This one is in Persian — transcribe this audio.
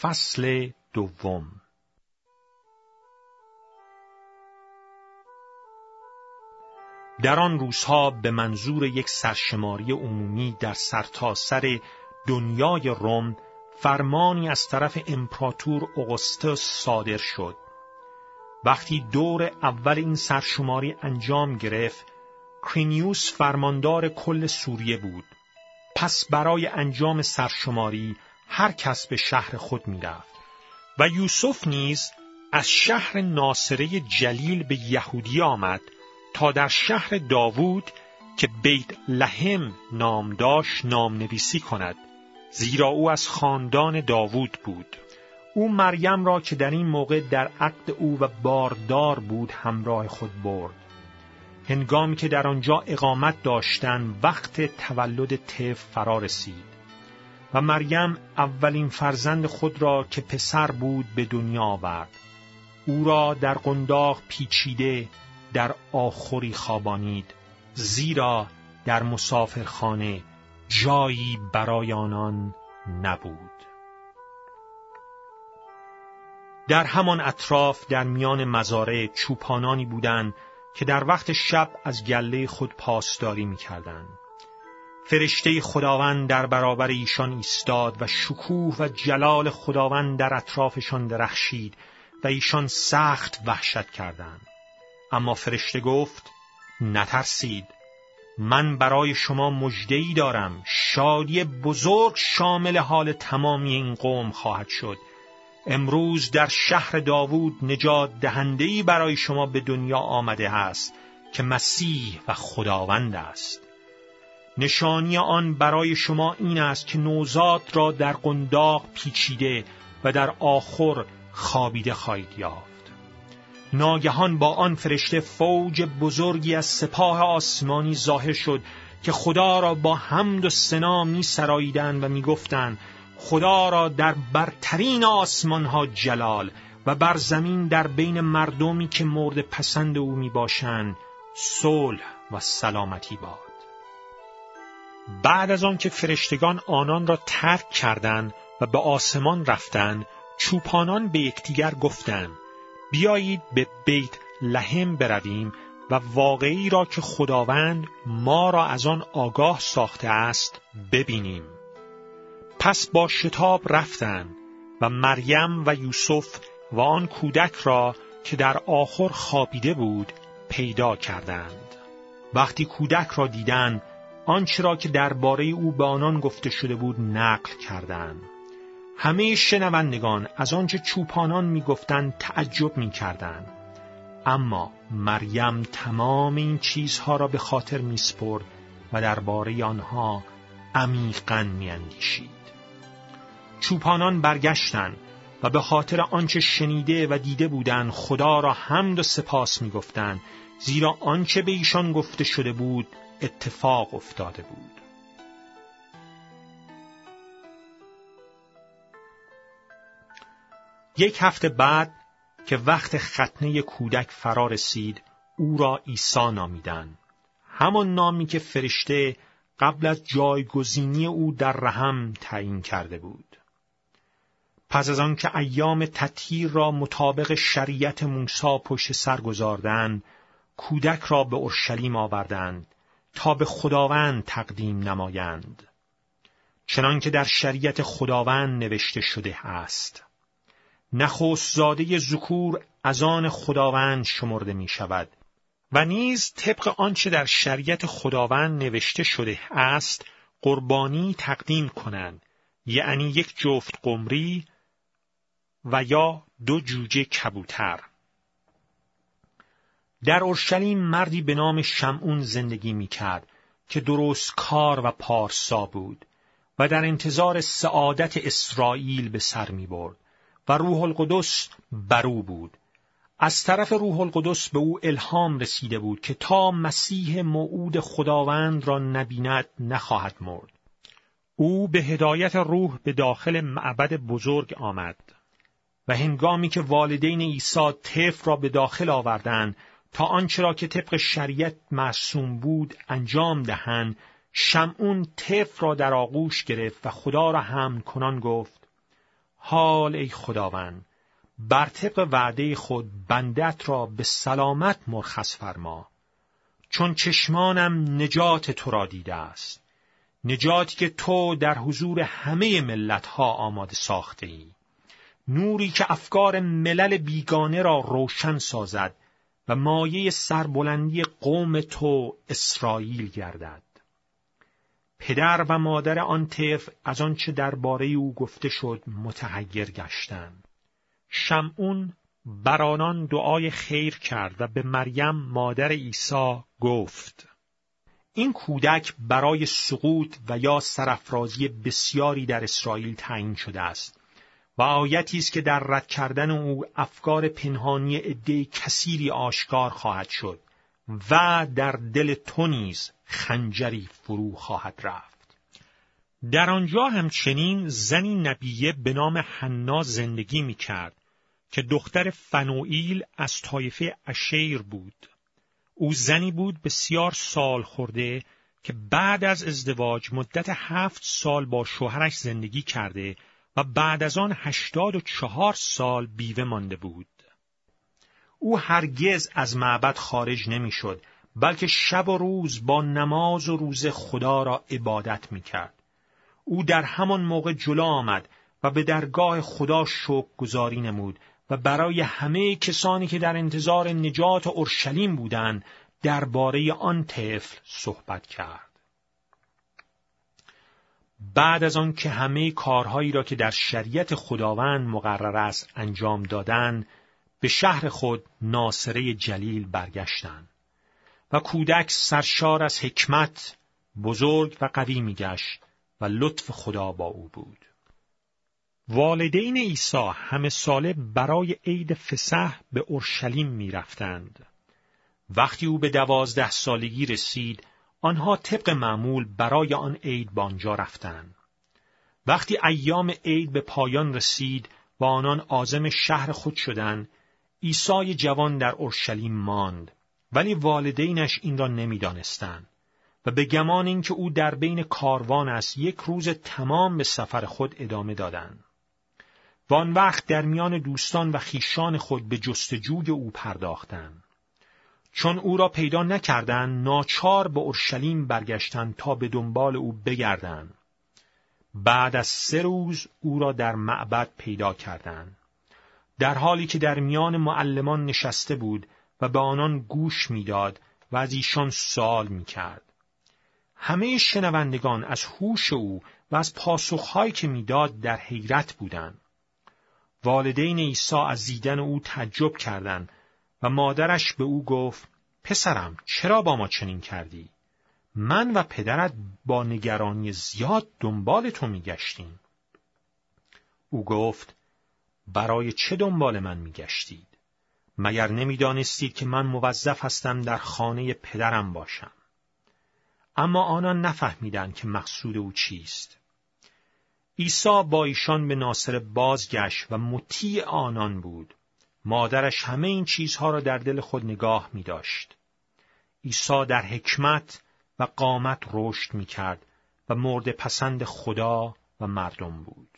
فصل دوم در آن روزها به منظور یک سرشماری عمومی در سرتاسر سر دنیای روم فرمانی از طرف امپراتور اوگوستوس صادر شد. وقتی دور اول این سرشماری انجام گرفت، کرینیوس فرماندار کل سوریه بود. پس برای انجام سرشماری هر کس به شهر خود می‌رفت. و یوسف نیز از شهر ناصره جلیل به یهودی آمد تا در شهر داوود که بیت لحم نام داشت نام نویسی کند زیرا او از خاندان داوود بود. او مریم را که در این موقع در عقد او و باردار بود همراه خود برد. هنگامی که در آنجا اقامت داشتن وقت تولد طفل فرا رسید. و مریم اولین فرزند خود را که پسر بود به دنیا آورد او را در قنداق پیچیده در آخری خوابانید زیرا در مسافرخانه جایی برای آنان نبود در همان اطراف در میان مزارع چوپانانی بودند که در وقت شب از گله خود پاسداری می‌کردند. فرشته خداوند در برابر ایشان ایستاد و شکوه و جلال خداوند در اطرافشان درخشید و ایشان سخت وحشت کردند. اما فرشته گفت نترسید. من برای شما مجدهی دارم. شادی بزرگ شامل حال تمامی این قوم خواهد شد. امروز در شهر داوود نجات دهندهی برای شما به دنیا آمده است که مسیح و خداوند است. نشانی آن برای شما این است که نوزاد را در قنداق پیچیده و در آخر خوابیده خواهید یافت. ناگهان با آن فرشته فوج بزرگی از سپاه آسمانی ظاهر شد که خدا را با حمد و سنا می و می گفتن خدا را در برترین آسمان ها جلال و بر زمین در بین مردمی که مورد پسند او می باشند صلح و سلامتی باد. بعد از آن که فرشتگان آنان را ترک کردند و به آسمان رفتند چوپانان به یکدیگر گفتند بیایید به بیت لحم برویم و واقعی را که خداوند ما را از آن آگاه ساخته است ببینیم. پس با شتاب رفتند و مریم و یوسف و آن کودک را که در آخر خوابیده بود پیدا کردند. وقتی کودک را دیدند آنچه را که درباره او به آنان گفته شده بود نقل کردند. همه شنوندگان از آنچه چوپانان می‌گفتند تعجب می‌کردند اما مریم تمام این چیزها را به خاطر میسپرد و درباره آنها عمیقا میاندیشید چوپانان برگشتند و به خاطر آنچه شنیده و دیده بودند خدا را حمد و سپاس می‌گفتند زیرا آنچه به ایشان گفته شده بود اتفاق افتاده بود. یک هفته بعد که وقت ختنه کودک فرا رسید او را عیسی نامیدند. همان نامی که فرشته قبل از جایگزینی او در رحم تعیین کرده بود. پس از آنکه ایام تطهیر را مطابق شریعت موسی پشت سر گذاردند کودک را به اورشلیم آوردند تا به خداوند تقدیم نمایند. چنانکه در شریعت خداوند نوشته شده است. نخست زاده زکور از آن خداوند شمرده می شود و نیز طبق آنچه در شریعت خداوند نوشته شده است قربانی تقدیم کنند یعنی یک جفت قمری و یا دو جوجه کبوتر. در اورشلیم مردی به نام شمعون زندگی می کرد که درست کار و پارسا بود و در انتظار سعادت اسرائیل به سر می برد و روح القدس بر بود. از طرف روح القدس به او الهام رسیده بود که تا مسیح موعود خداوند را نبیند نخواهد مرد. او به هدایت روح به داخل معبد بزرگ آمد و هنگامی که والدین عیسی طفل را به داخل آوردند تا آنچه را که طبق شریعت معصوم بود انجام دهند شمعون طفل را در آغوش گرفت و خدا را هم کنان گفت حال ای خداوند بر طبق وعده خود بندت را به سلامت مرخص فرما چون چشمانم نجات تو را دیده است نجاتی که تو در حضور همه ملتها آماده ساخته ای نوری که افکار ملل بیگانه را روشن سازد و مایه سربلندی قوم تو اسرائیل گردد. پدر و مادر آن طفل از آنچه درباره او گفته شد متحیر گشتند شمعون بر آنان دعای خیر کرد و به مریم مادر عیسی گفت این کودک برای سقوط و یا سرافرازی بسیاری در اسرائیل تعیین شده است. و آیتی است که در رد کردن او افکار پنهانی عده کثیری آشکار خواهد شد و در دل تو نیز خنجری فرو خواهد رفت. در آنجا همچنین زنی نبیه به نام حنا زندگی می کرد که دختر فنوئیل از طایفه اشیر بود. او زنی بود بسیار سال خورده که بعد از ازدواج مدت هفت سال با شوهرش زندگی کرده و بعد از آن هشتاد و چهار سال بیوه مانده بود. او هرگز از معبد خارج نمی‌شد بلکه شب و روز با نماز و روز خدا را عبادت می کرد. او در همان موقع جلو آمد و به درگاه خدا شکر گذاری نمود و برای همه کسانی که در انتظار نجات اورشلیم بودند درباره آن طفل صحبت کرد. بعد از آن که همه کارهایی را که در شریعت خداوند مقرر است انجام دادند به شهر خود ناصره جلیل برگشتند و کودک سرشار از حکمت بزرگ و قوی میگشت و لطف خدا با او بود والدین عیسی همه ساله برای عید فسح به اورشلیم می رفتند. وقتی او به دوازده سالگی رسید، آنها طبق معمول برای آن عید به آنجا رفتند. وقتی ایام عید به پایان رسید و آنان عازم شهر خود شدند، عیسی جوان در اورشلیم ماند، ولی والدینش این را نمی‌دانستند و به گمان اینکه او در بین کاروان است یک روز تمام به سفر خود ادامه دادند. و آن وقت در میان دوستان و خیشان خود به جستجوی او پرداختند. چون او را پیدا نکردند ناچار به اورشلیم برگشتند تا به دنبال او بگردند. بعد از سه روز او را در معبد پیدا کردند. در حالی که در میان معلمان نشسته بود و به آنان گوش می‌داد و از ایشان سوال می‌کرد. همه شنوندگان از هوش او و از پاسخهایی که می‌داد در حیرت بودند. والدین عیسی از دیدن او تعجب کردند و مادرش به او گفت پسرم چرا با ما چنین کردی؟ من و پدرت با نگرانی زیاد دنبال تو میگشتیم. او گفت برای چه دنبال من میگشتید؟ مگر نمی‌دانستید که من موظف هستم در خانه پدرم باشم؟ اما آنان نفهمیدند که مقصود او چیست. عیسی با ایشان به ناصر بازگشت و مطیع آنان بود. مادرش همه این چیزها را در دل خود نگاه می داشت. عیسی در حکمت و قامت رشد می کرد و مورد پسند خدا و مردم بود.